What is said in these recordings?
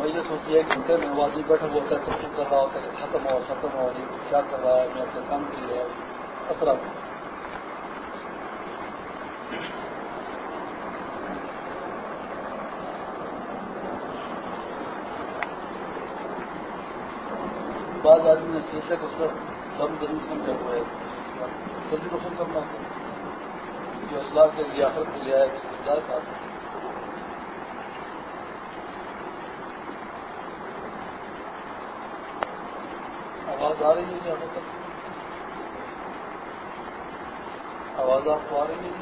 مجھے سوچی ایک گھنٹے میں واضح بیٹھا ہوا ہوتا ہے، تفریح کر رہا ہوتا ہے، ختم ہو ختم ہو کیا کر رہا ہے، میں اپنے کام کے لیے اثرات۔ بعض آدمی نے سیسے کو صرف دم ضرور سمجھا ہوا ہے جلدی روشن کرنا جو اسلام کے ریاست کے لیے آئے صاحب آواز آ رہی ہے جی ہمیں تک آواز آپ کو آ رہی ہے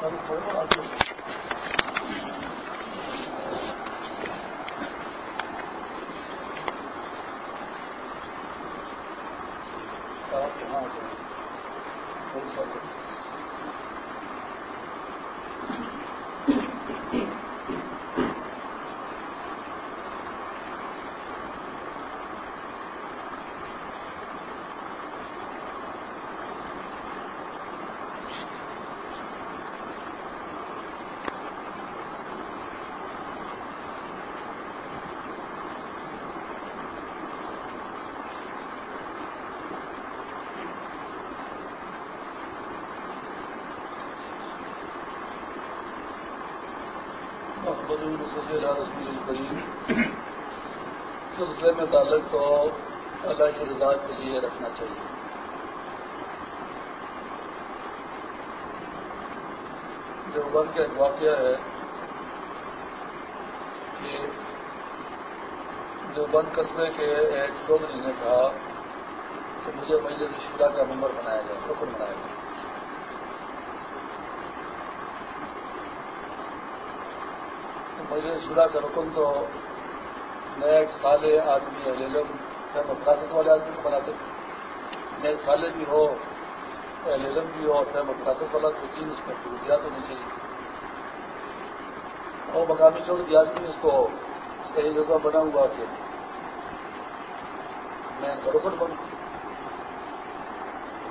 سر تھوڑا آپ یہاں آ جائیں سلسلے میں تعلق تو اللہ کی رضا کے لیے رکھنا چاہیے۔ جو بند کا ایک واقعہ ہے کہ جو بند قصبے کے ایک چودھری نے کہا کہ مجھے مجلس شورا کا ممبر بنایا جائے رکن بنایا جائے مجھے شورا کا رکن تو نئے سال آدمی علم فراست والے آدمی کو بناتے نئے سالے بھی ہو علم بھی ہو، اور فہم فراست والا کوئی چیز اس میں خصوصیات ہونی چاہیے۔ اور مقامی چوک آدمی اس کو اس جگہ بنا ہوا کہ میں ان کا رکن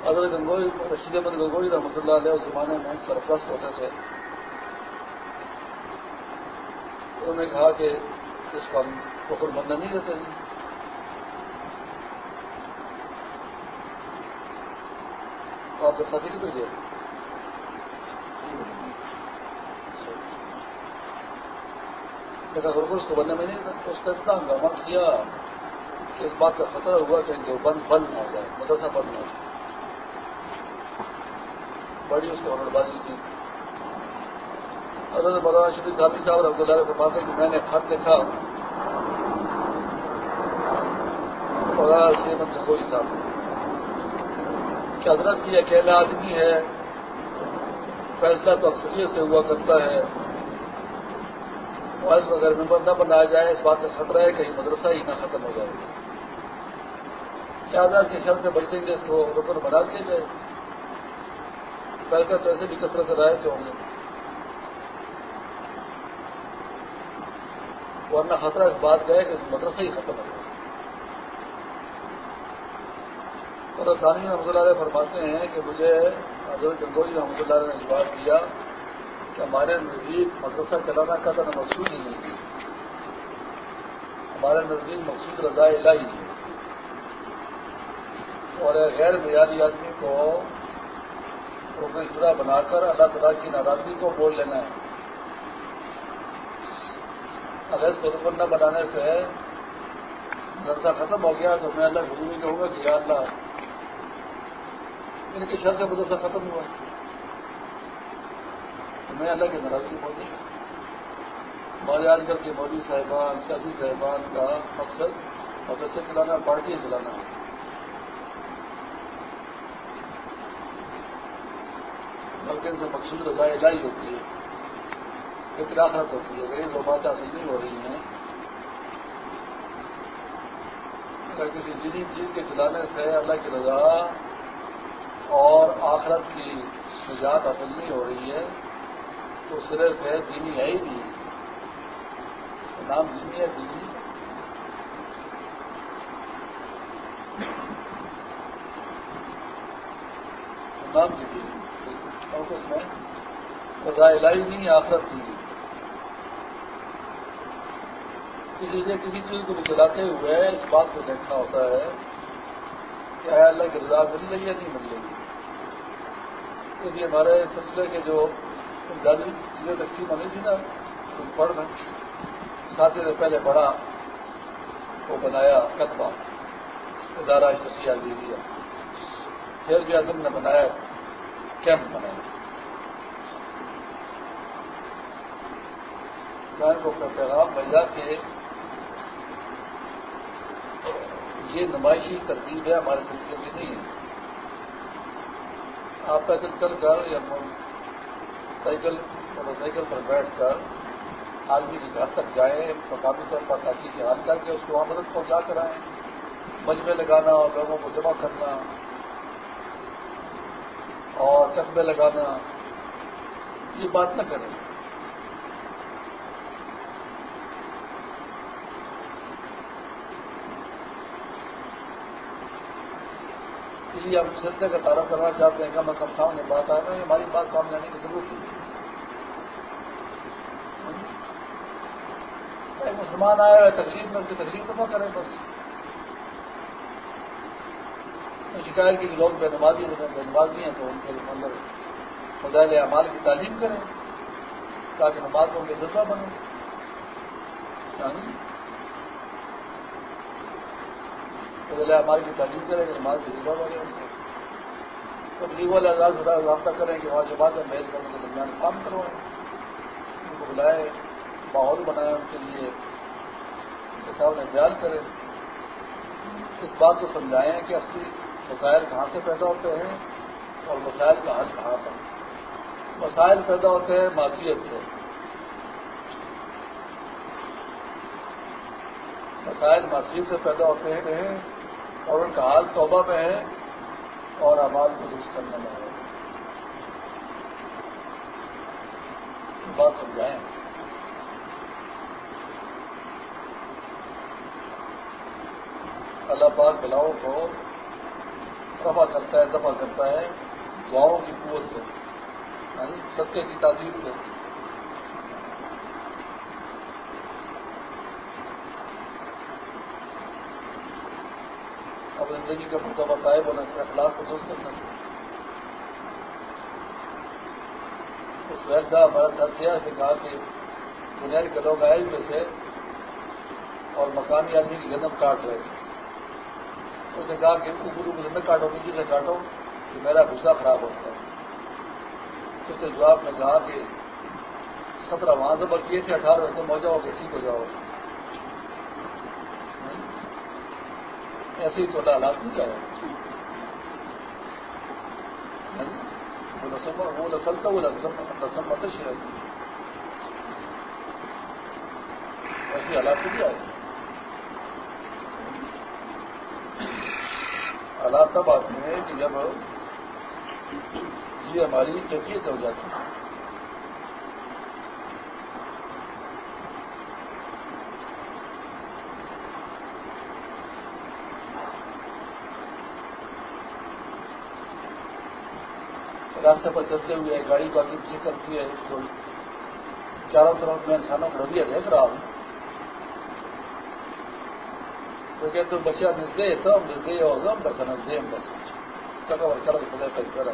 اگر گنگوئی، رشید احمد گنگوئی رحمۃ اللہ علیہ اس زمانے میں سرپرست ہوتے تھے۔ انہوں نے کہا کہ اس کو ہم حکم بندہ نہیں دیتے جی آپ کو ساتھی کتنے اس کو بننے میں نہیں اس کا اتنا ہنگامہ کیا کہ اس بات کا خطرہ ہوا کہ جو بند بند نہ ہو جائے مدرسہ بند نہ ہو جائے بڑی اس کو بازی کی حضرت مولانا شریف صاحب صاحب رحمۃ اللہ کو بات ہے کہ میں نے خط لکھا۔ مولانا سیمت گنگوئی صاحب، کہ حضرت کی اکیلا آدمی ہے، فیصلہ تو اکثریت سے ہوا کرتا ہے۔ اگر ممبر نہ بنایا جائے، اس بات کا خطرہ ہے کہیں مدرسہ ہی نہ ختم ہو جائے۔ کیا کے شرط سے بچیں گے اس کو رکن بنا دیا جائے۔ فیصلہ تو ایسے بھی کثرت رائے سے ہوں گے۔ ورنہ خطرہ اس بات کا ہے کہ مدرسہ ہی ختم ہو اور ثانی رحمۃ اللہ علیہ فرماتے ہیں کہ مجھے حضرت گنگوئی رحمۃ اللہ علیہ نے جواب دیا کہ ہمارے نزدیک مدرسہ چلانا کا مقصود ہی نہیں ہے۔ ہمارے نزدیک مقصود رضاء الہی ہے۔ اور غیر معیاری آدمی کو شورا بنا کر اللہ تعالیٰ کی ناراضگی کو بول لینا ہے۔ اگر اس کو رکن نہ بنانے سے درسہ ختم ہو گیا تو میں اللہ گرو کہوں گا کہ یا اللہ، ان کے شر سے مدرسہ ختم ہوا۔ میں اللہ کی ناراضگی بول دوں ہمارے آج کل کے مودی صاحبان، سیاسی صاحبان کا مقصد مدرسے چلانا پارٹیاں چلانا بلکہ ان سے مقصود رضاء الہی ہوتی ہے۔ ایک آخرت ہوتی ہے اگر وہ بات حاصل نہیں ہو رہی ہیں۔ اگر کسی دینی چیز کے چلانے سے اللہ کی رضا اور آخرت کی نجات حاصل نہیں ہو رہی ہے، تو سرے سے دینی ہے ہی نہیں۔ نام دینی ہے، دینی۔ نام دینی اور اس میں رضا الہی نہیں، آخرت نہیں کسی سے کسی چیز کو بھی ہوئے اس بات کو دیکھنا ہوتا ہے کہ آیا اللہ کی رضا مل رہی ہے نہیں مل رہی کیونکہ ہمارے سلسلے کے جو زیادہ چیزیں تقسیم بنی تھی نا کچھ پڑھ میں ساتھی سے پہلے بڑا وہ بنایا کتبہ، ادارہ شخصیہ دے دیا۔ پھر بھی اعظم نے بنایا کیمپ بنایا۔ کو اپنا پیغام بھیجا کہ یہ نمائشی ترتیب ہے، ہمارے سلسلے کی نہیں ہے۔ آپ پیدل چل کر یا سائیکل، موٹر سائیکل پر بیٹھ کر آدمی کے گھر تک جائیں، مقامی طور پر تاکہ کی حال کر کے اس کو وہاں مدد پہنچا کر آئیں مجمے لگانا اور لوگوں کو جمع کرنا، اور چکمے لگانا، یہ بات نہ کریں۔ لیے ہم سلسلے کا تعارف کرنا چاہتے ہیں کہ ہم کم سامنے بات آ رہے ہیں ہماری بات سامنے آنے کی ضرورت ہے مسلمان آیا ہے تکلیف میں، اس کی تکلیف تو کریں بس؟ شکایت کی لوگ بے نمازی بے نمازی ہیں تو ان کے اندر فضائل اعمال کی تعلیم کریں، تاکہ نماز ان کے جذبہ بنے فضائل اعمال کی تعلیم کریں کہ نماز کے جذبہ بنے ان تبلیغ والے آزاد رابطہ کریں کہ وہاں جماعت میں محل کرنے کے درمیان کام کروائیں۔ ان کو بلائے ماحول بنائے ان کے لیے سامنے بیان کریں۔ اس بات کو سمجھائیں کہ اصلی مسائل کہاں سے پیدا ہوتے ہیں اور مسائل کا حل کہاں پر۔ مسائل پیدا ہوتے ہیں معاشیت سے۔ مسائل معاشیت سے پیدا ہوتے ہیں اور ان کا حال توبہ میں ہے اور آباد کو درست کرنے میں ہے۔ بات سمجھائیں اللہ پاک بلاؤ کو رفع کرتا ہے، دفع کرتا ہے دعاؤں کی قوت سے یعنی ستیہ کی تاثیر سے۔ اب زندگی کا مرتبہ صاحب ہونا چاہیے اخلاق کو درست کرنا۔ چاہیے اس ویسا ہمارا درسیا سے کہا کہ بنیاد کے لوگ آئے ہوئے تھے اور مقامی آدمی کی گدم کاٹ رہے تھے اس نے کہا کہ اوپر اوپر سے نہ کاٹو، نیچے سے کاٹو کہ میرا گھسا خراب ہوتا ہے اس نے جواب میں کہا کہ سترہ وہاں سے کیے تھے، اٹھارہ سے موجہ ہو کے ٹھیک ہو جاؤ۔ ایسے ہی تو حالات نہیں جائے ہاں جی؟ وہ نسل تو وہ رسم متش ہے ایسی حالات نہیں آئے حالات تب آتے ہیں کہ جب یہ ہماری کیفیت ہو جاتی ہے۔ راستے پر چلتے ہوئے گاڑی کو آگے پیچھے کرتی ہے تو چاروں طرف میں انسانوں کو رویہ دیکھ رہا ہوں۔ تو کہ تو بچہ نزدے تو ہم نزدے ہوگا ہم بس نزدے، ہم بس۔ سکا اور کر خدا کا اشارہ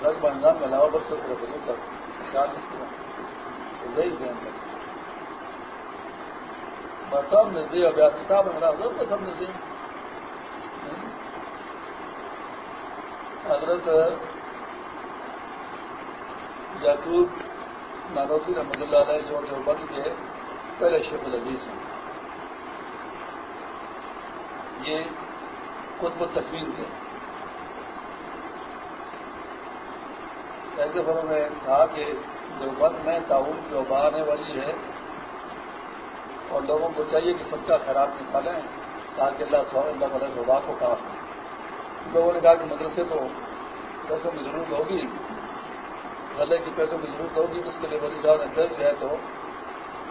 سر بنظام کے علاوہ بس سب رکھے سر خیال اس طرح صحیح دیں بس۔ بس ہم نزدے ہو گیا کتاب بن رہا ہوگا ہم نزدے۔ حضرت یعقوب نانوسی رحمد اللہ علیہ جو دیوبند کے پہلے شیخ العزیز ہیں۔ یہ قطب تکمیل تھے۔ ایسے فروغ نے کہا کہ دیوبند میں تعاون کی وبا آنے والی ہے اور لوگوں کو چاہیے کہ سب کا خیرات نکالیں تاکہ اللہ سو اللہ علیہ وبا کو کہا لوگوں نے کہا کہ مدرسے کو پیسوں کی ضرورت ہوگی۔ غلے کی پیسوں کی ضرورت ہوگی اس کے لیے مودی صاحب نے درج ہے تو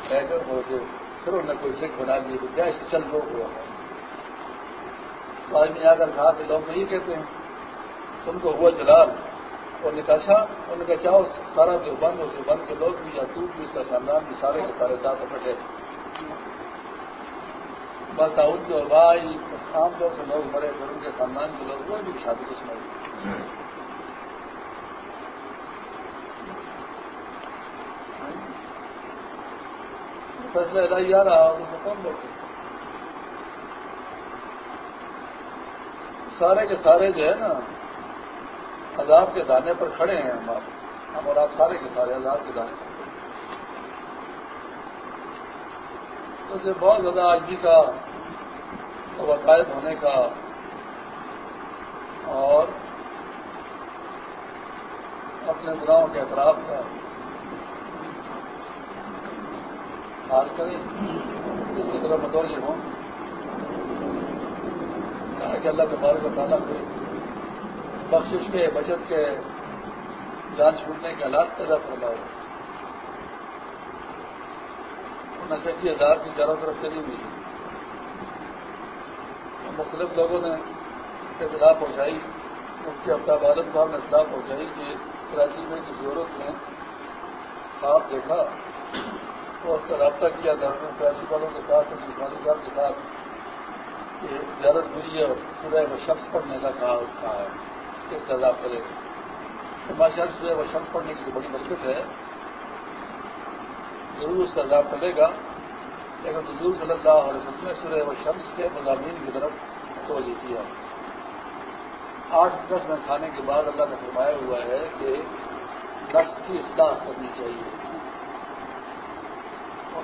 کہہ کر وہ پھر انہوں نے کوئی ٹرک بنا دی تو کیا اسے چل روک ہوا تو آدمی آ کر کہا کہ لوگ تو یہ کہتے ہیں، تم کو ہوا جلال۔ اور نکاشا اور نکچا سارا دیوبند اور دیوبند کے لوگ بھی یا تو بھی اس کا خاندان بھی سارے کے سارے ساتھ بیٹھے بس داؤد جو بھائی عام طور سے لوگ مرے، پھر ان کے خاندان کے لوگ وہ بھی شادی کو سنائی فیصلہ الہی آ رہا اس میں کون لوگ سارے کے سارے جو ہے نا، عذاب کے دانے پر کھڑے ہیں ہم آپ۔ ہم اور آپ سارے کے سارے عذاب کے دانے پر تو بہت زیادہ آجی کا وقائد ہونے کا اور اپنے گناہوں کے اعتراف کا حال کریں اس کی طرف متوجہ ہوں۔ کہ اللہ تبارک و تعالیٰ کو بخشش کے، بچت کے، جان چھوٹنے کے حالات پیدا فرمائے۔ نشکی ہزار کی چاروں طرف چلی ہوئی مختلف لوگوں نے اطلاع پہنچائی، مفتی آفتاب عالم صاحب نے اطلاع پہنچائی کہ کراچی میں کسی عورت نے خواب دیکھا۔ اور اس کا رابطہ کیا دھرم کراچی والوں کے ساتھ صاحب کے ساتھ کہ زیارت ہوئی ہے اور صبح وہ شخص پڑھنے کا کہا ہے، اس کا عذاب کرے تو ماشاء اللہ صبح وہ شخص پڑھنے کی بڑی برکت ہے۔ ضرور اس کا عذاب کرے گا۔ لیکن حضور صلی اللہ علیہ وسلم نے سورہ و شمس کے مضامین کی طرف توجہ کیا آٹھ دس میں کھانے کے بعد اللہ نے فرمایا ہوا ہے کہ نفس کی اصلاح کرنی چاہیے۔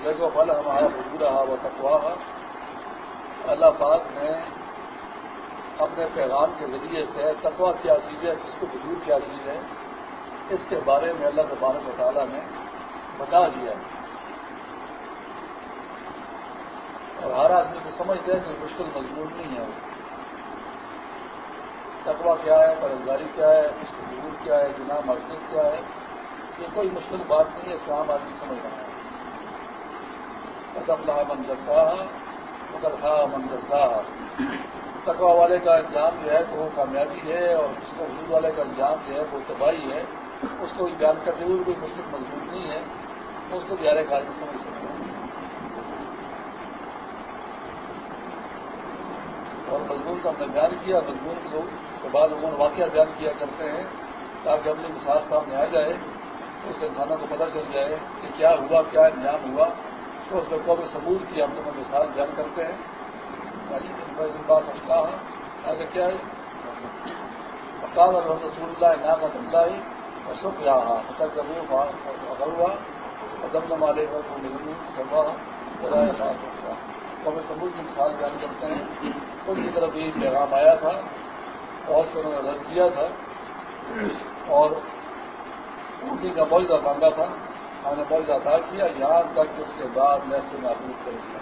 اور دیکھو پھل ہمارا حضور رہا وہ تقوا اللہ پاک نے اپنے پیغام کے ذریعے سے تقوا کیا چیز ہے کس کو حضور کیا چیز ہے، اس کے بارے میں اللہ تبارک و تعالیٰ نے بتا دیا ہے۔ اور ہر آدمی کو سمجھتے ہیں کہ مشکل مضبوط نہیں ہے۔ تقوا کیا ہے برزگاری کیا ہے، اس کو ضرور کیا ہے جنا مسجد کیا ہے، یہ کوئی مشکل بات نہیں ہے اس کو عام آدمی سمجھ رہا ہے۔ قدم من منظرتا مدرخا منظرتا تقوا والے کا انجام جو ہے تو وہ کامیابی ہے اور جس کو حضور والے کا انجام جو ہے وہ تباہی ہے، اس کو بیان کرتے ہوئے کوئی مشکل مضبوط نہیں ہے، اس کو بھی ہر سمجھ سکتے ہیں۔ اور مضمون کا ہم نے بیان کیا، مضمون کے لوگ کے بعد انہوں نے واقعہ بیان کیا کرتے ہیں، تاکہ اپنی مثال سامنے آ جائے اس انسانوں کو پتہ چل جائے کہ کیا ہوا، کیا انجام ہوا۔ تو اس میں قوم ثبوت کی ہم لوگ مثال بیان کرتے ہیں۔ بات اشکا آگے کیا ہے؟ اقام الحمد رسول اللہ ناقت اللہ اور سکھ رہا مطلب ہوا قدم نمالے قوم ثبوت کی مثال بیان کرتے ہیں۔ ان کی طرف یہ پیغام آیا تھا۔ اور اس کو انہوں نے رد کیا تھا۔ اور اردو کا معاوضہ مانگا تھا۔ ہم نے معاوضہ ادا کیا یہاں تک کہ اس کے بعد میں سے محبوب کر دیا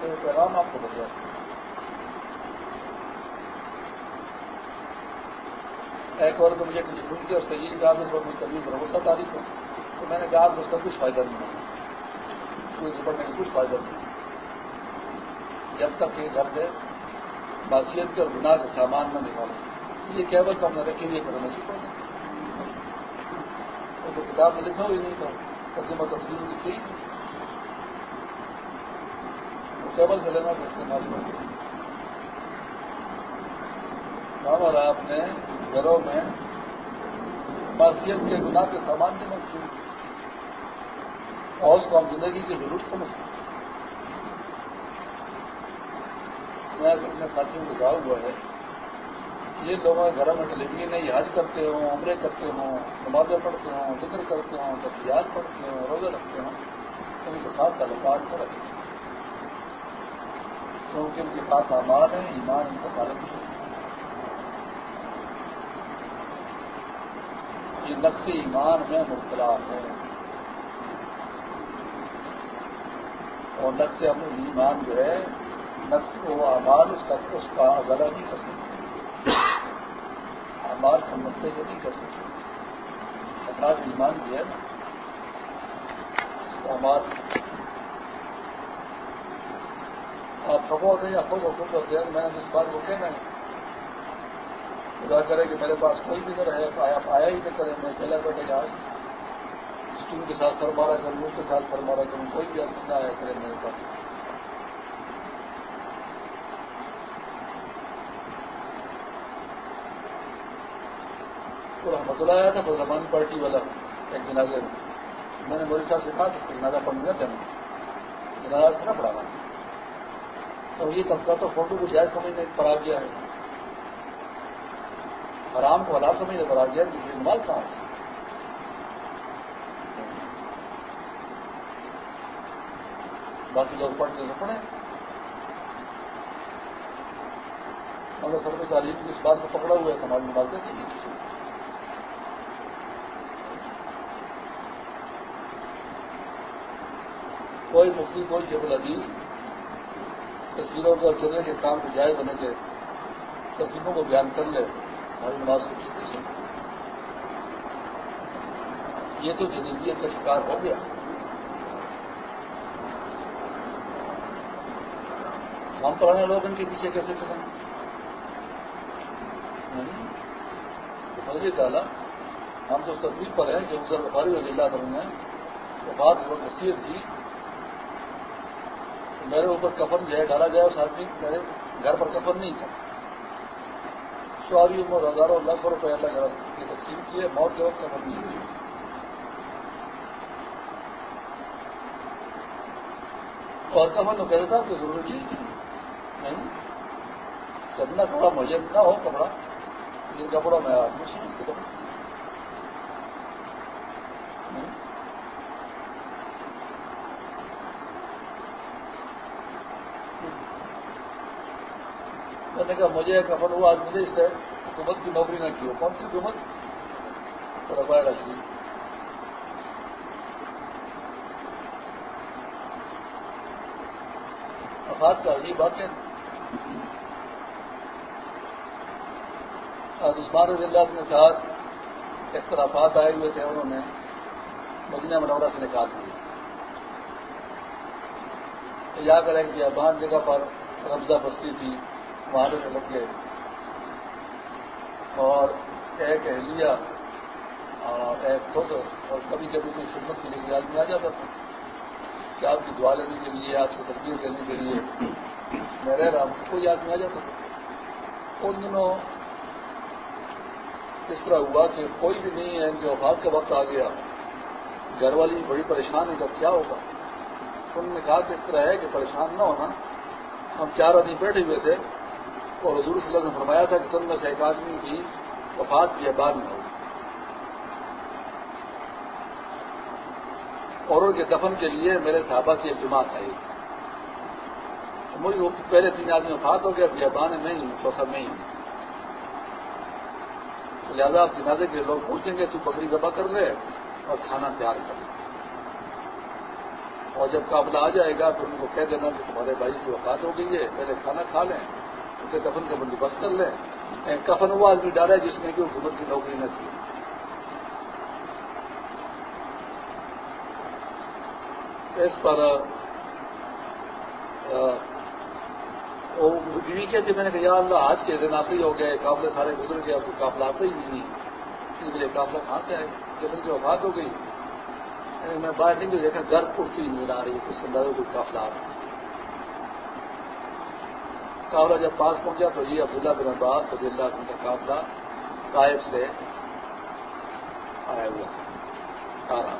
تو پیغام آپ کو بتایا ایک اور تو مجھے کچھ ڈھونڈ کے اور صحیح کہا اس پر مجھے کبھی بھروسہ تاریخ ہو تو میں نے کہا اس کا کچھ فائدہ نہیں ہوگا۔ کوئی نپٹنے کا کچھ فائدہ نہیں جب تک یہ گھر سے معاشیت کے اور گناہ کے سامان نہ نکالو یہ کیبل تو ہم نے رکھی ہوئی کرنا چکا کتاب میں لکھا ہوئی نہیں تھا تقسیم تفصیل لکھی کیبل سے لینا تو استعمال کر ہم اور آپ نے گھروں میں معاشیت کے گناہ کے سامان جمع کیے اور اس کو ہم زندگی کی ضرورت سمجھتے ہیں۔ میں اپنے ساتھیوں کو کہا ہوا ہے یہ لوگ گھروں میں ٹیلی ویژن یہ حج کرتے ہوں، عمرے کرتے ہوں، نمازیں پڑھتے ہوں، ذکر کرتے ہوں تفریحات پڑھتے ہوں روزے رکھتے ہوں، ان کے ساتھ تعلقات کر رکھتے ہیں۔ کیونکہ ان کے پاس آمان ہے ایمان ان کا پالن ہے یہ نقص ایمان میں مبتلا ہے اور نقص ایمان جو ہے نقص و اعمال اس کا اس کا ازالہ نہیں کر سکتے۔ اعمال کو نقطے نہیں کر سکتے۔ افراد ایمان بھی نا۔ اعمال آپ خبر ہوتے ہیں یا خود حکومت ہوتے ہیں میں نے اس بات کو کہنا ہے۔ خدا کرے کہ میرے پاس کوئی بھی نہ رہے، آپ آیا ہی نہ کرے میں چلا بیٹھے گا اسٹول کے ساتھ سر مارا کروں ان کے ساتھ سر مارا کروں، کوئی بھی آدمی نہ آیا کرے میرے پاس۔ تو مسئلہ آیا تھا زمان پارٹی والا ایک جنازے میں۔ میں نے موری صاحب سے کہا کہ جنازہ پڑھنے نہ دینا جنازہ سے نہ پڑھانا۔ تو یہ طبقہ تو فوٹو کو جائز سمجھنے پر آ گیا ہے۔ حرام کو حلال سمجھنے پر آ گیا کہ نماز کہاں باقی لوگ پڑھتے تو پڑھیں۔ اگر سر کو تعلیم کی، اس بات کو پکڑا ہوا ہے ہماری نماز کیسے کوئی مفتی، کوئی شیخ العزیز تصویروں کو چلنے کے کام کو جائز ہونے کے تصویروں کو بیان کر لے، ہماری نماز کو سے۔ یہ تو جدیدیت کا شکار ہو گیا۔ ہم پرانے لوگ ان کے پیچھے کیسے چلیں مجھے ہم تو تصویر پر ہیں جو افضل بخاری رضی اللہ کروں گے تو بات بہت وصیت تھی میرے اوپر کفن جو ہے ڈالا جائے اس آدمی میرے گھر پر کفن نہیں تھا۔ سواری عمر ہزاروں لاکھوں روپے الگ الگ کی تقسیم کی ہے موت کے وقت کفن نہیں ہوئی۔ اور کفن تو کہتا تھا کہ ضروری جی، چیز نہیں۔ جتنا کپڑا مجھے نہ ہو کپڑا جن کپڑوں میں آدمی سمجھتے نے کہا مجھے کفن ہوا مجھے اس حکومت کی نوکری نہ کی ہو۔ کون سی حکومت؟ رفا رکھی افاد کا عجیب بات ہے۔ عثمان رضی اللہ کے ساتھ اختلافات آئے ہوئے تھے انہوں نے، مدینہ منورہ سے نکال دیے۔ یا کر ایک بیابان جگہ پر رمضہ بستی تھی۔ وہاں میں لگ گئے اور ایک اہلیہ اور ایک خود، اور کبھی کبھی کوئی خدمت کے لیے آدمی آ جاتا تھا کہ آپ کی دعا لینے کے لیے، آپ سے تربیت کرنے کے لیے میں رہ رہا ہوں کوئی آدمی آ جاتا تھا۔ ان دنوں اس طرح ہوا کہ کوئی بھی نہیں ہے ان کے کا وقت آ گیا، گھر والی بڑی پریشان ہے، جب کیا ہوگا؟ انہوں نے کہا کہ اس طرح ہے کہ پریشان نہ ہونا، ہم چار آدمی بیٹھے ہوئے تھے اور حضور صلی اللہ علیہ وسلم نے فرمایا تھا کہ تم میں سے ایک آدمی کی وفات کی بعد میں ہوگی۔ اور ان کے دفن کے لیے میرے صحابہ کی ایک جماعت آئی۔ مجھے پہلے تین آدمی وفات ہو گیا بیابان میں ہی چوتھا میں ہی لہٰذا آپ جنازے کے لوگ پوچھیں گے، تو بکری دبا کر لے اور کھانا تیار کر لے۔ اور جب قابلہ آ جائے گا تو ان کو کہہ دینا کہ تمہارے بھائی کی وفات ہو گئی ہے، پہلے کھانا کھا لیں۔ اسے کفن کا بندوبست کر لیں۔ کفن وہ آدمی ڈالا جس نے کہ حکومت کی نوکری نہ کی۔ اس پر بیوی کہتے میں نے کہا، یا اللہ، آج کے دن آتے ہی ہو گئے قابلے سارے گزر گئے اب قافلہ آتا ہی نہیں۔ اس لیے قافلہ کہاں سے آئے؟ جب ان کی وفات ہو گئی۔ یعنی میں باہر نہیں جو دیکھا گرد اٹھتی نظر آ رہی ہے کچھ اندازہ کوئی قافلہ آ رہا قافلہ جب پاس پہنچا تو یہ عبداللہ بن عباس رضی اللہ عنہ کا قافلہ قائب سے آیا ہوا آ رہا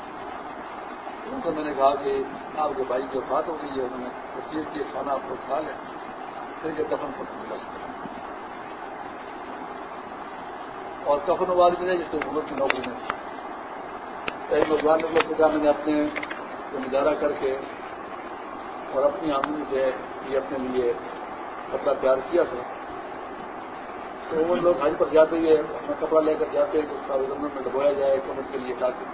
تو میں نے کہا کہ آپ کے بھائی کی وفات ہو گئی ہے، انہوں نے تصویر کی کھانا آپ کو کھا لیں۔ پھر کے دفن کا بندوبست اور کفن آواز بھی نہیں، جس کو حکومت کی نوکری میں کئی نوجوان لوگوں سے کہا میں نے اپنے کو گزارا کر کے اور اپنی آمدنی سے یہ اپنے لیے کپڑا تیار کیا تھا۔ تو وہ لوگ حج پر جاتے ہوئے اپنا کپڑا لے کر جاتے ہیں اس کا وزن میں ڈبویا جائے کمر کے لیے تاکہ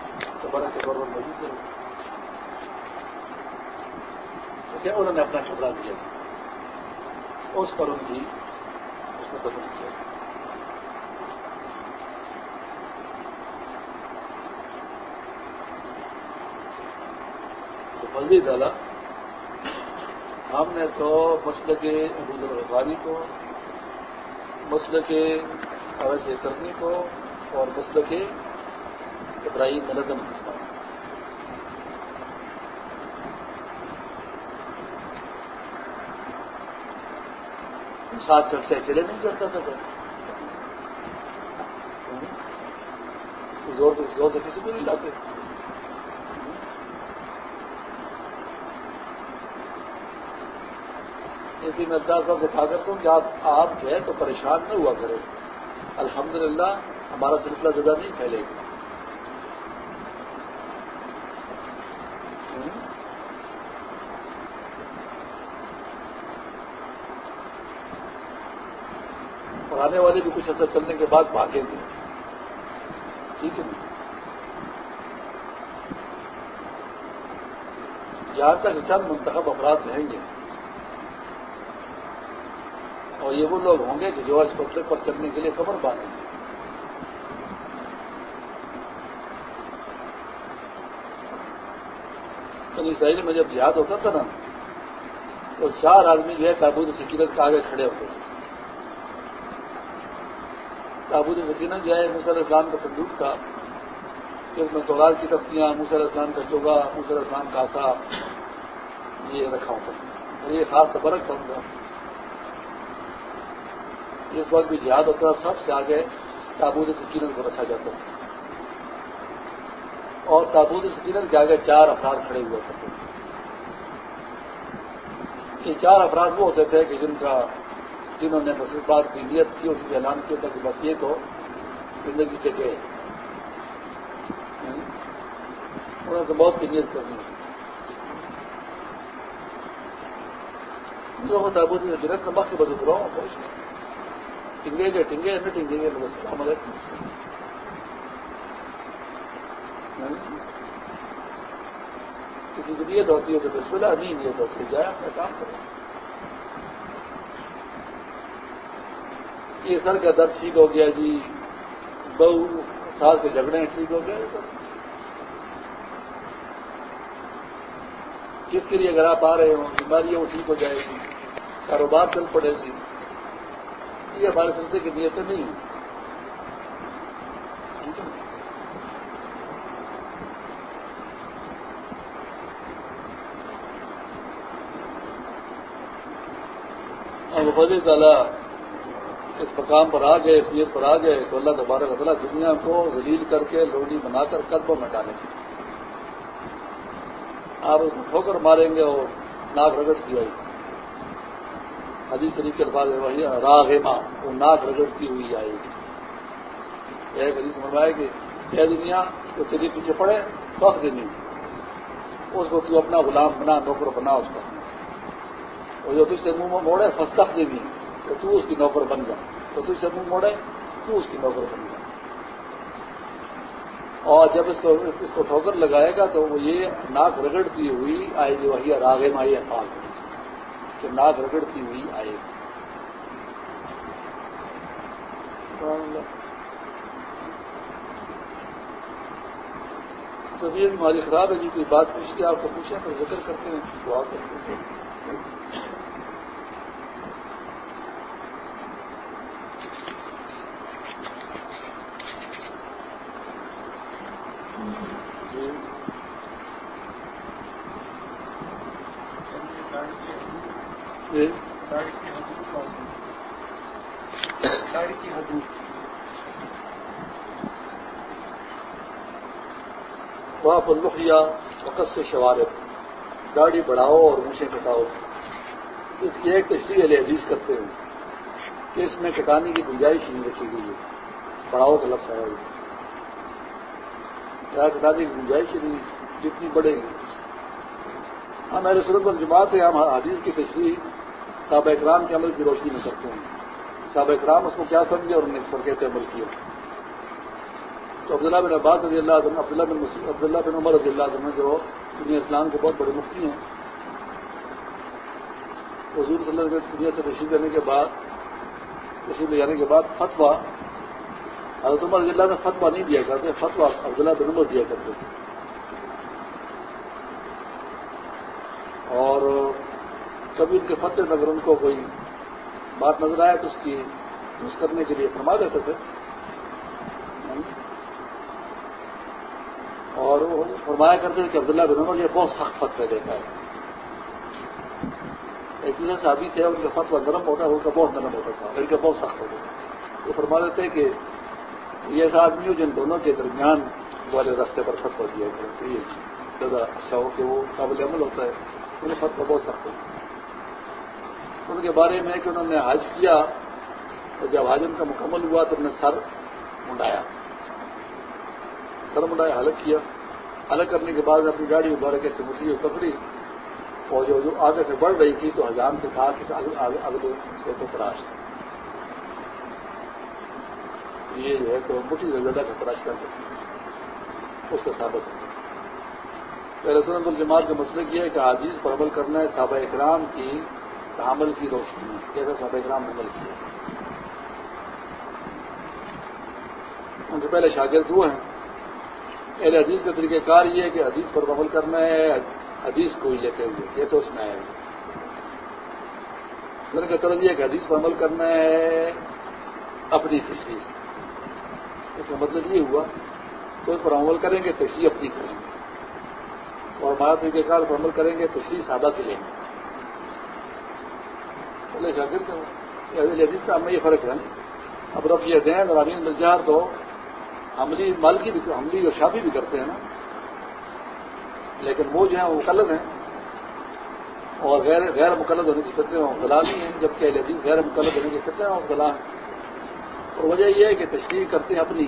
کپڑے کے طور پر موجود ہے۔ کیا انہوں نے اپنا کپڑا دیا اس پر ان کی اس کو دفن کیا۔ تو بلدی ڈالا ہم نے تو مسل کے عبود الغفاری کو مسل کے اویسے کرنی کو اور مسلک ابراہیم ملزم ساتھ چلتے اکیلے نہیں چلتا تھا زور زور سے کسی کو نہیں لاتے؟ اسی میں دس بار سے کھا کرتا ہوں کہ آپ آپ گئے تو پریشان نہ ہوا کرے الحمدللہ، ہمارا سلسلہ زیادہ نہیں پھیلے گا۔ اور آنے والے بھی کچھ ایسا چلنے کے بعد بھاگیں گے ٹھیک ہے۔ یہاں تک چند منتخب افراد رہیں گے۔ اور یہ وہ لوگ ہوں گے کہ جو اس پتلے پر چلنے کے لیے خبر باندھیں گے اسرائیل میں جب جہاد ہوتا تھا نا، تو چار آدمی جو ہے تابوت سکیرت کے آگے کھڑے ہوتے تھے۔ تابوت سکینت جو ہے مسل اسلام کا صندوق تھا۔ اس میں تورال کی تفتیاں مسل اسلام کا چوگا مسل اسلام کا آسا، یہ رکھا ہوتا تھا۔ یہ خاص تبرک تھا ان کا۔ اس وقت بھی جہاد ہوتا تھا سب سے آگے تابوت سکینت کو رکھا جاتا تھا اور تابوت سکینت کے آگے چار افراد کھڑے ہوئے کرتے تھے۔ یہ چار افراد وہ ہوتے تھے کہ جن کا جنہوں نے بس بات کی نیت کی اس سے اعلان کیا تھا کہ بس یہ تو زندگی سے گئے۔ انہوں نے بہت کی نیت کرنی ہے تابوت سے جنت کا مقصد بدل رہا ہوں ٹنگے گے ٹنگے نہ ٹنگے گے بس السلام علیکم کسی کی نیت ہوتی ہے تو بسم اللہ نہیں نیت ہوتی ہے جائے اپنا کام کریں یہ سر کا درد ٹھیک ہو گیا جی بہو سال کے جھگڑے ٹھیک ہو گئے کس کے لیے اگر آپ آ رہے ہوں بیماری وہ ٹھیک ہو جائے گی کاروبار چل پڑے گی یہ ہمارے سلسلے کی نیتیں نہیں ہیں اب تعالیٰ اس مقام پر آ گئے پیر پر آ گئے تو اللہ تبارک تعالیٰ دنیا کو ذلیل کر کے لوڑی بنا کر قدموں میں ڈالیں گے۔ آپ اس کو ٹھوکر ماریں گے اور ناک رگڑتی آئی۔ حدیث شریف کے بعد وہی راگ ماں وہ ناک رگڑتی ہوئی آئے گی۔ ایک حدیث منوائے کہ یہ دنیا تو تیری پیچھے پڑے، وقت دینی اس کو تو اپنا غلام بنا، نوکر بنا اس کا اور جو تجھ سے منہ موڑے، فسخ دینی تو تو اس کی نوکر بن جا۔ تو تجھ سے منہ موڑے، تو اس کی نوکر بن جا۔ اور جب اس کو اس کو ٹھوکر لگائے گا، تو وہ یہ ناک رگڑتی ہوئی آئے گی، وہی راگے مائی افال کہ ناک رگڑتی ہوئی آئے۔ گی طبیعت ہماری خراب ہے جی کوئی بات پوچھتے آپ کو پوچھیں تو ذکر کرتے ہیں، دعا کرتے ہیں۔ واپ الخیا وقت سے شوارب۔ گاڑی بڑھاؤ اور اونچے کٹاؤ۔ اس کی ایک تشریح علیہ عزیز کرتے ہیں کہ اس میں کٹانے کی گنجائش نہیں رکھی گئی ہے۔ بڑھاؤ کا لفظ آیا کیا کٹانے کی گنجائش نہیں؟ جتنی بڑھے گی۔ ہم میرے صورت پر جماعت ہے ہم حدیث کی تشریح صحابہ اکرام کے عمل کی روشنی میں کرتے ہیں صحابہ اکرام اس کو کیا سمجھے اور انہیں اس پر کیسے عمل کیا۔ تو عبداللہ بن عباس رضی اللہ عنہ، عبداللہ بن عبداللہ بن عمر رضی اللہ عنہ جو دنیا اسلام کے بہت بڑے مفتی ہیں، حضور صلی اللہ علیہ وسلم دنیا سے تشریف لینے کے بعد، تشریف لے جانے کے بعد فتوا حضرت عمر رضی اللہ نے فتوا نہیں دیا کرتے فتوا عبداللہ بن عمر دیا کرتے۔ تھے اور کبھی ان کے فتح اگر ان کو کوئی بات نظر آئے تو اس کی درست کرنے کے لیے فرما دیتے تھے۔ اور وہ فرمایا کرتے تھے کہ عبداللہ بن عمر یہ بہت سخت فتوے دیتا ہے۔ ایک دوسرے صحابی تھے، ان کا فتوا نرم ہوتا ہے ان کا بہت نرم ہوتا تھا، ان کا بہت سخت ہوتا تھا۔ وہ فرما دیتے کہ یہ ایسا آدمی ہو جن دونوں کے درمیان والے راستے پر فتوا دیا گیا یہ زیادہ اچھا ہو کہ وہ قابل عمل ہوتا ہے، انہیں فتوا بہت سخت ہوتا ہے۔ ان کے بارے میں کہ انہوں نے حج کیا تو جب حج ان کا مکمل ہوا تو انہوں نے سر منڈایا۔ سر منڈایا، حلق کیا۔ حلق کرنے کے بعد اپنی گاڑی ابھارے کے مچھلی پکڑی اور جو جو آگے سے بڑھ رہی تھی تو حجام سے کہا کہ اگلے سے تو تراش تھا یہ جو ہے تو مٹھی سے زیادہ کا تراش کر اس سے ثابت ہے رسول الجماعت کا مسئلہ یہ ہے کہ حدیث پر عمل کرنا ہے صحابہ اکرام کی عمل کی روشنی جیسا صحابہ اکرام نے عمل کیا ان سے پہلے شاگرد وہ ہیں۔ اہل حدیث کا طریقہ کار یہ ہے کہ حدیث پر عمل کرنا ہے، حدیث کو ہی لیتے ہوئے، یہ تو اس میں آئے۔ کا طرز یہ کہ حدیث پر عمل کرنا ہے اپنی خوشی سے۔ اس کا مطلب یہ ہوا تو اس پر عمل کریں گے تشریح اپنی کریں گے۔ اور ہمارا کے کار پر عمل کریں گے تشریح سادہ سے لیں گے۔ پہلے شاگرد حدیث کا ہمیں یہ فرق ہے اب رب یہ دین اور امین ملجار تو عملی مال کی بھی عملی اور شادی بھی کرتے ہیں نا لیکن وہ جو ہیں وہ مقلد ہیں اور غیر غیر مقلد ہونے کی فطرے وہ غلام نہیں ہیں جبکہ حدیث غیر مقلد ہونے کی فطرے وہ غلام ہیں اور وجہ یہ ہے کہ تشریح کرتے ہیں اپنی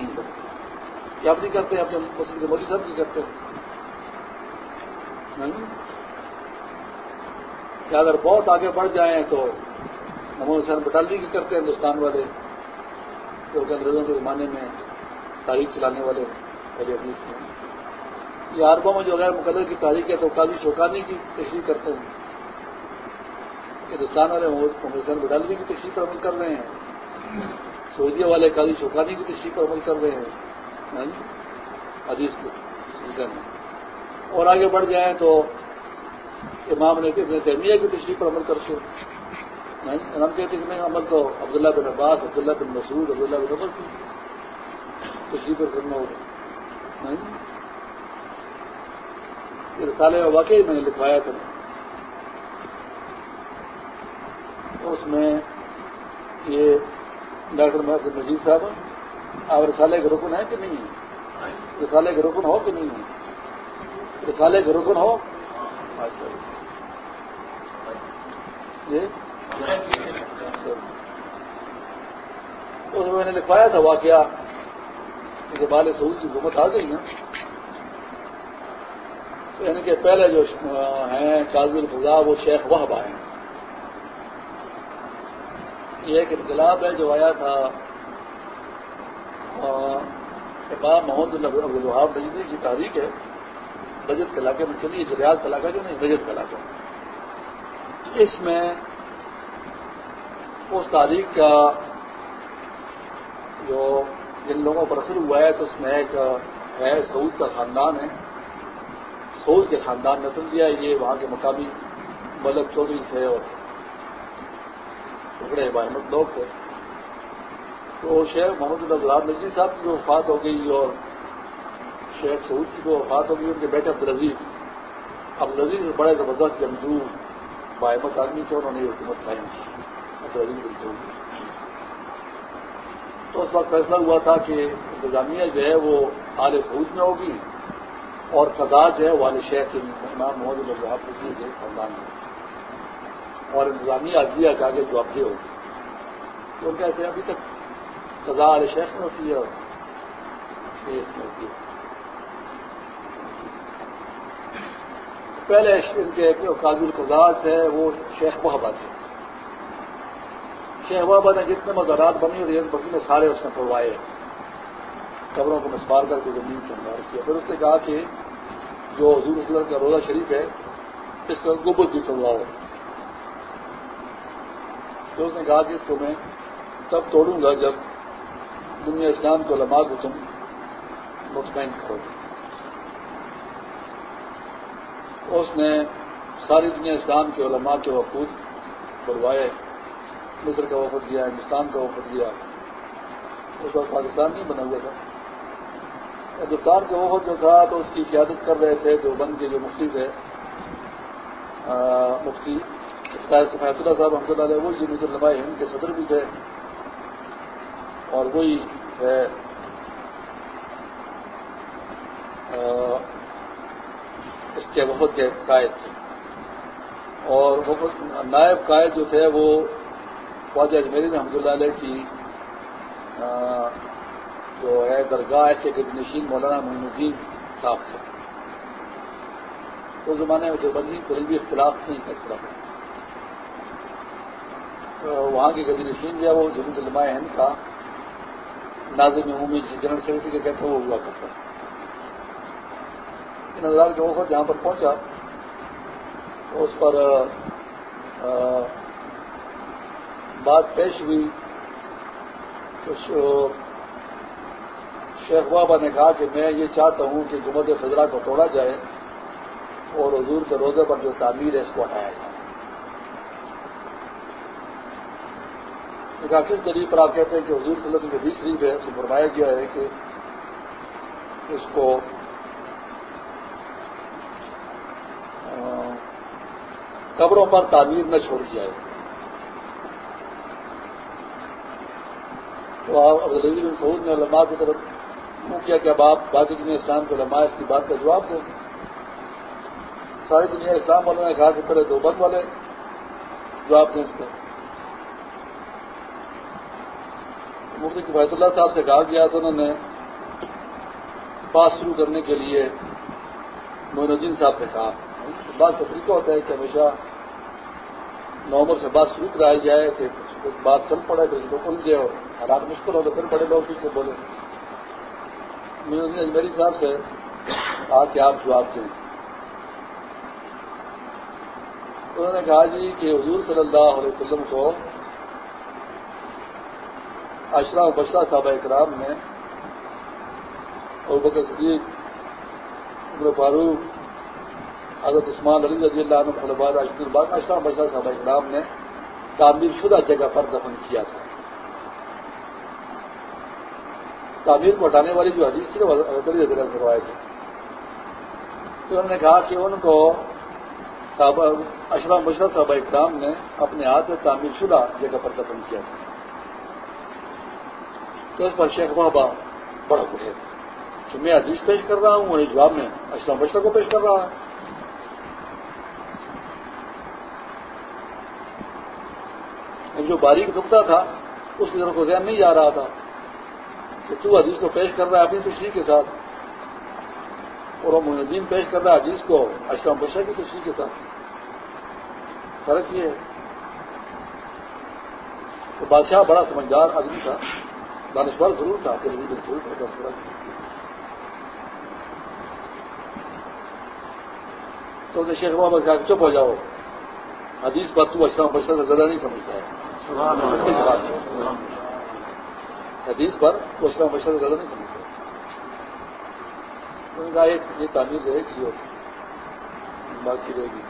کیا اپنی کرتے ہیں اپنے مسلم کے مودی صاحب کی کرتے ہیں کہ اگر بہت آگے بڑھ جائیں تو محمد حسین بٹالوی کی کرتے ہیں ہندوستان والے جو کہ انگریزوں کے زمانے میں تاریخ چلانے والے پہلے حدیث کے یہ عربوں میں جو غیر مقدر کی تاریخ ہے تو قاضی شوکانی کی تشریح کرتے ہیں۔ ہندوستان والے محمد حسین بٹالوی کی تشریح پر عمل کر رہے ہیں۔ سعودیہ والے قاضی شوکانی کی تشریح پر عمل کر رہے ہیں۔ ہاں جی؟ حدیث کو اور آگے بڑھ جائیں تو امام نے ابن تیمیہ کی تشریح پر عمل کرتے ہیں ہم کہتے ہیں کہ عمل تو عبداللہ بن عباس، عبداللہ بن مسعود، عبداللہ بن عمر کی تشریح پر کرنا ہوگا رسالے میں واقعی میں نے لکھوایا تھا۔ اس میں یہ ڈاکٹر محمد نجیب صاحب آپ رسالے کے رکن ہے کہ نہیں ہے رسالے کے رکن ہو کہ نہیں ہے رسالے کے رکن ہو؟ اس میں نے لکھوایا تھا واقعہ کہ بال سعود کی حکومت آ گئی نا یعنی کہ پہلے جو ہیں قاضی الفضا وہ شیخ وہ آئے یہ ایک انقلاب ہے جو آیا تھا امام محمد عبد الحاب نجدی کی تاریخ ہے۔ رجت کے علاقے میں چلیے ریاض کا علاقہ جو نہیں، رجت کا علاقہ اس میں اس تاریخ کا جو جن لوگوں پر اثر ہوا ہے، تو اس میں ایک ہے، سعود کا خاندان ہے۔ سعود کے خاندان نسل دیا یہ وہاں کے مقامی ملک چودھری تھے اور ٹکڑے باحمد لوگ تھے۔ تو شیخ محمد اللہ نجی صاحب کی جو وفات ہو گئی اور شیخ سعود کی جو وفات ہو گئی، ان کے بیٹے عبدالعزیز۔ عبدالعزیز بڑے زبردست جمجو باحمد آدمی تھے، انہوں نے حکومت قائم کی۔ عبدالعزیز تو اس وقت فیصلہ ہوا تھا کہ انتظامیہ جو ہے وہ آل سعود میں ہوگی اور قضا جو ہے والد شیخ امام محمد الحاب نجی کے خاندان میں۔ اور انتظامیہ عدلیہ کے آگے جو ابھی ہوگی۔ تو کہتے ہیں ابھی تک سزا عال شیخ میں ہوتی ہے اور اس میں ہوتی ہے۔ پہلے ان کے قاضی القزاز ہے وہ شیخ محبت تھے۔ شیخ محبت نے جتنے مزارات بنی اور بکی میں سارے اس نے توڑوائے قبروں کو مسمار کر کے زمین سے مار کیا۔ پھر اس نے کہا کہ جو حضور وسلم کا روزہ شریف ہے، اس کا گوبت بھی توڑواؤ تو اس نے کہا کہ اس کو میں تب توڑوں گا جب دنیا اسلام کو لمحہ کو تم مطمئن کرو۔ گے اس نے ساری دنیا اسلام کے علماء کے وقود بلوائے مصر کا وفد دیا ہندوستان کا وفد دیا اس وقت پاکستان نہیں بنا ہوا تھا۔ ہندوستان کا وفد جو تھا تو اس کی قیادت کر رہے تھے جو بند کے جو مفتی تھے۔ مفتی فیصلہ صاحب رحمۃ اللہ علیہ، وہی جو النما ہند کے صدر بھی تھے۔ اور وہی ہے اس کے وفد کے قائد تھے۔ اور نائب قائد جو تھے وہ خواجہ اجمیری رحمۃ اللہ علیہ کی جو ہے درگاہ ایسے نشین مولانا محمد الدین صاحب تھے۔ اس زمانے میں جو بندی، کوئی بھی اختلاف نہیں تھا اس طرح وہاں کے گدی نشین جو ہے وہ جمید علماء ہند کا نازم عمومی جنرل سیکرٹری کے کہتے وہ ہوا کرتا ان ہزار کے وقت جہاں پر پہنچا، تو اس پر بات پیش ہوئی تو شیخ بابا نے کہا کہ میں یہ چاہتا ہوں کہ جمد خزرہ کو توڑا جائے اور حضور کے روزے پر جو تعمیر ہے اس کو ہٹایا جائے۔ کہا، کس دلیل پر آپ کہتے ہیں کہ حضور صلی اللہ علیہ وسلم کے شریف ہے؟ اسے فرمایا گیا ہے کہ اس کو قبروں پر تعمیر نہ چھوڑی جائے۔ تو آپ عبدالعزیز بن سعود نے علماء کی طرف منہ کیا کہ اب آپ باقی دنیا اسلام کے علماء اس کی بات کا جواب دیں۔ ساری دنیا اسلام والوں نے کہا کہ پہلے دو بند والے جواب دیں اس کا مفتی کفایت اللہ صاحب سے کہا گیا تو انہوں نے بات شروع کرنے کے لیے معین الدین صاحب سے کہا۔ بات کا طریقہ ہوتا ہے کہ ہمیشہ نومبر سے بات شروع کرائی جائے کہ بات چل پڑے تو اس کو الجھے اور حالات مشکل ہو تو پھر بڑے لوگ پیچھے بولے میں نے اجمیری صاحب سے کہا کہ آپ جواب دیں۔ انہوں نے کہا جی کہ حضور صلی اللہ علیہ وسلم کو اشرا بشرا صاحب اکرام نے اور بکر صدیق، عمر فاروق حضرت عثمان علی رضی اللہ عنہ خلباد الباد اشرا بشرا صاحب اکرام نے تعمیر شدہ جگہ پر دفن کیا تھا۔ تعمیر کو ہٹانے والی جو حدیث تھی، وہ کروائے تھے تو انہوں نے کہا کہ ان کو اشرف مشرف صاحب اکرام نے اپنے ہاتھ سے تعمیر شدہ جگہ پر دفن کیا تھا۔ تو اس پر شیخ بابا بڑا اٹھے۔ کہ میں حدیث پیش کر رہا ہوں وہی جواب میں اشرف مشرف کو پیش کر رہا ہوں۔ جو باریک نکتا تھا، اس کی طرف کو ذہن نہیں جا رہا تھا کہ تو حدیث کو پیش کر رہا ہے اپنی تشریح کے ساتھ اور وہ مندین پیش کر رہا ہے حدیث کو اشرم بشر کی تشریح کے ساتھ۔ فرق یہ ہے تو بادشاہ بڑا سمجھدار آدمی تھا، دانشور ضرور تھا ضرور تھا فرق تو شیخ بابا کہا چپ ہو جاؤ، حدیث پر تو اشرم بشر کا زیادہ نہیں سمجھتا ہے۔ حدیث پر اشرم بشر کا زیادہ نہیں سمجھتا۔ انہوں نے کہا یہ تعمیر رہے گی اور باقی رہے گی۔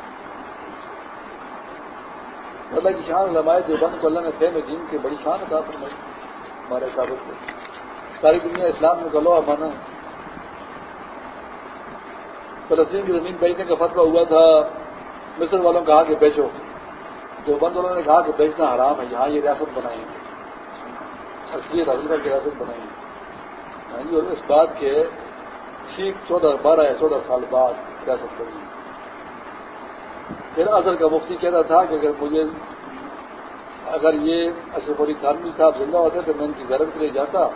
اللہ کی شان لمائے جو کو اللہ نے فہم دین کے بڑی شان تھا فرمائی ہمارے کاغذ کو۔ ساری دنیا اسلام میں گلو مانا۔ فلسطین کی زمین بیچنے کا فتوا ہوا تھا۔ مصر والوں کہا کہ بیچو۔ جو بند والوں نے کہا کہ بیچنا حرام ہے، یہاں یہ ریاست بنائیں گے اصلیت حضرت کی ریاست بنائیں گے ہاں جی اور اس بات کے ٹھیک چودہ، بارہ یا چودہ سال بعد ریاست بنی پھر اظہر کا مفتی کہتا تھا کہ اگر مجھے، اگر یہ اشرف علی خانوی صاحب زندہ ہوتے تو میں ان کی زیارت کے لیے جاتا۔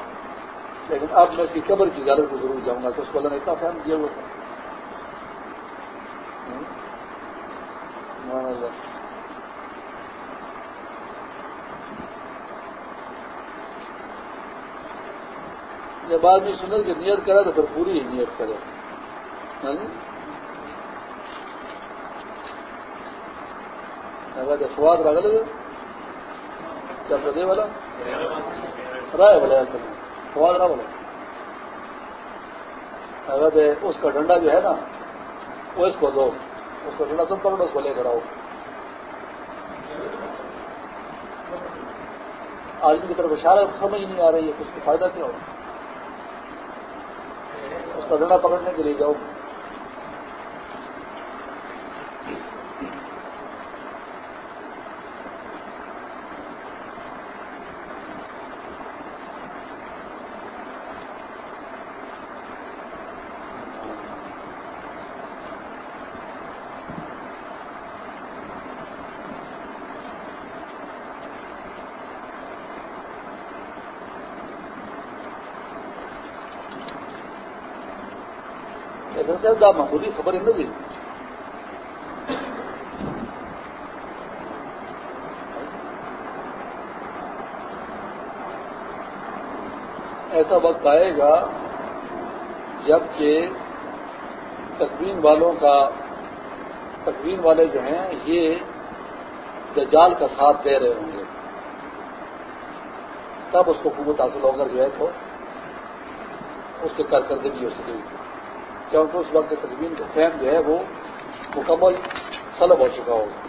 لیکن اب میں اس کی قبر کی زیارت کو ضرور جاؤں گا، تو اس کو اللہ نے اتنا فہم دیا ہوا تھا۔ ہاں۔ جب آدمی سنر کی نیت کرے تو پھر پوری ہی نیت کرے۔ سواد رکھ لے چل دے والا؟ رائے بولے سواد رہا بولے اگر اس کا ڈنڈا جو ہے نا، وہ اس کو دو۔ اس کو ڈنڈا تم پکڑو، اس کو لے کر آؤ۔ آدمی کی طرف اشارہ سمجھ نہیں آ رہی ہے اس کو فائدہ کیا ہوگا اس کا ڈنڈا پکڑنے کے لیے جاؤ۔ معمولی خبر نہیں ایسا وقت آئے گا جبکہ تقویم والوں کا تقویم والے جو ہیں یہ دجال کا ساتھ دے رہے ہوں گے۔ تب اس کو قوت حاصل ہو کر جو ہے تو اس کے کارکردگی ہو سکے گی۔ کیونکہ اس وقت تقویم کا فہم جو ہے وہ مکمل سلب ہو چکا ہوگا۔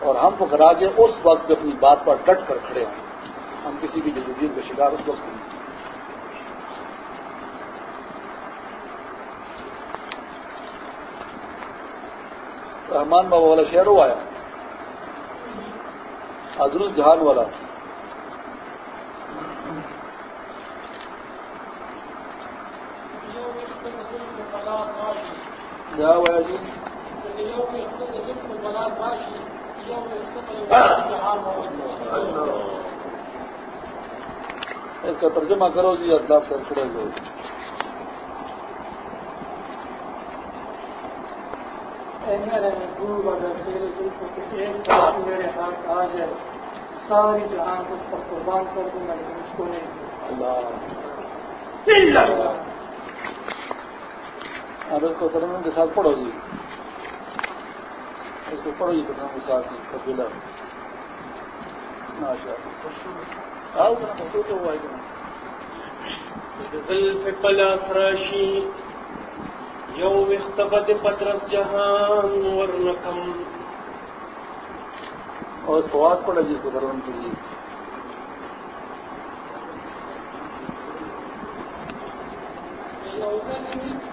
اور ہم کو اس وقت اپنی بات پر ڈٹ کر کھڑے ہوں۔ ہم کسی بھی جدید کا شکار اس وقت نہیں۔ رحمان بابا والا شہر ہوا آیا۔ ادر جہان والا۔ کیا ہوا جی؟ اس کا ترجمہ کرو جی اللہ سے کھڑے میرے ہاتھ آ جائے ساری جہان کو پر قربان کر دوں گا۔ لیکن اس کو نہیں اس کو ترنم کے ساتھ پڑھو جی۔ اس کو پڑھو جی ترنم کے ساتھ قبیلہ یوم اختبت پترس جہان ورنکم۔ اور سواد پڑا جی اس کو ترنم کے لیے۔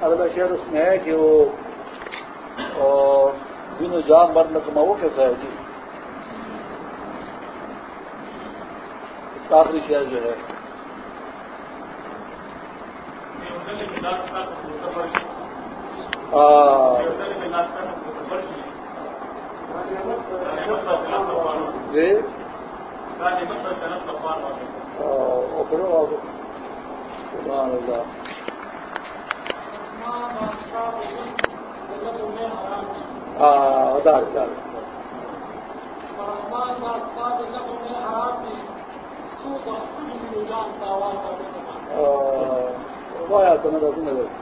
اگلا شہر اس میں ہے کہ وہ دن جان مرد نکما وہ کیسا ہے؟ جی۔ اس کا آخری شہر جو ہے۔ جی؟ اللہ ادار وایا تو نظر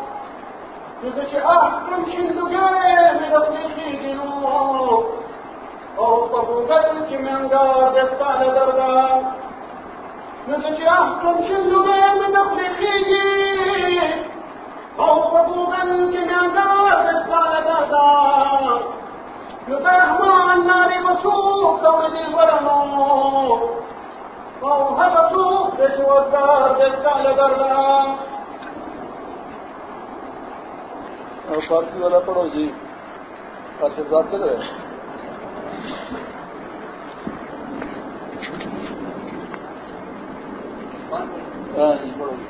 بولو ہے جاؤ بہانا بنو بچمن کی شہاد کال کرتا کم سندھ گئے میرے دنوں او بہو گل کی منگا دستال درگاہ يتجاهكم شلنا من أخلقيه فوقفوا بالجنازات قال هذا يباح مع النار مسوق دوري ورمو فوهبتوا بسوى الدار قال درنا اور فارسی والا پڑھو جی۔ فارسی بات کر رہے ہاں جی پڑھو جی۔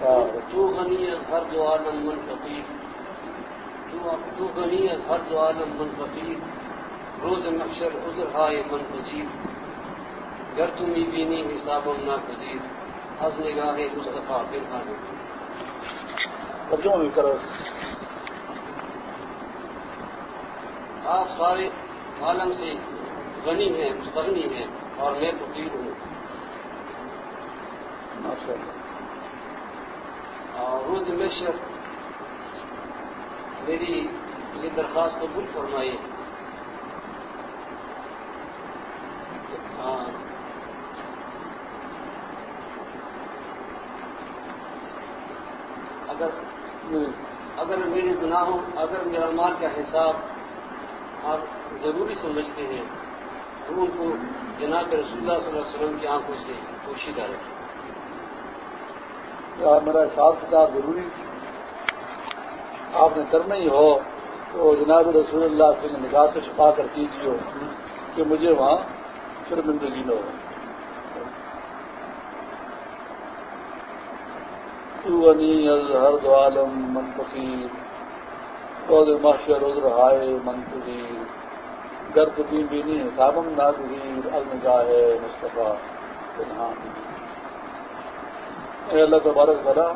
ہاں۔ تو غنی ہر دو عالم من فقیر تو غنی ہر دو عالم من فقیر روز مقشر عذر ہائے من پذیر گر تم بینی حساب نہ پذیر از نگاہ مصطفیٰ پھر خانے ترجمہ بھی کرو۔ آپ سارے عالم سے غنی ہیں مستغنی ہیں اور میں فقیر ہوں۔ اور روز مشر میری یہ درخواست قبول فرمائی ہاں۔ اگر اگر میرے گناہوں، اگر میرا مال کا حساب آپ ضروری سمجھتے ہیں تو ان کو جناب رسول اللہ صلی اللہ علیہ وسلم کی آنکھوں سے پوشیدہ رکھیں۔ میرا حساب کتاب ضروری آپ نے کرنا ہی ہو تو جناب رسول اللہ سے نگاہ سے چھپا کر کیجیے، کہ مجھے وہاں شرمندگی نہ ہو۔ غنی از دو عالم من فقیر روز محشر روز رہائے من گرد بھی بینی حسابم ناگزیر، النگاہ مصطفیٰ. اے اللہ تبارک بلا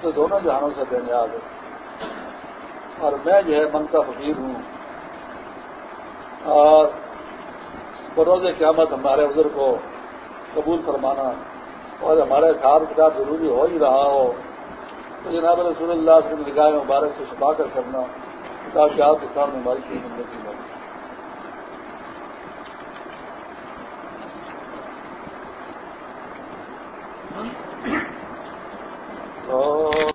تو دونوں جہانوں سے بے نیاز ہے. اور میں جو ہے من کا فقیر ہوں. اور بروز قیامت ہمارے عذر کو قبول فرمانا اور ہمارا حساب کتاب ضروری ہو ہی رہا ہو۔ تو جناب رسول اللہ سے نگاہ مبارک سے چھپا کر کرنا۔ تاکہ آپ کے سامنے ہماری زندگی میں۔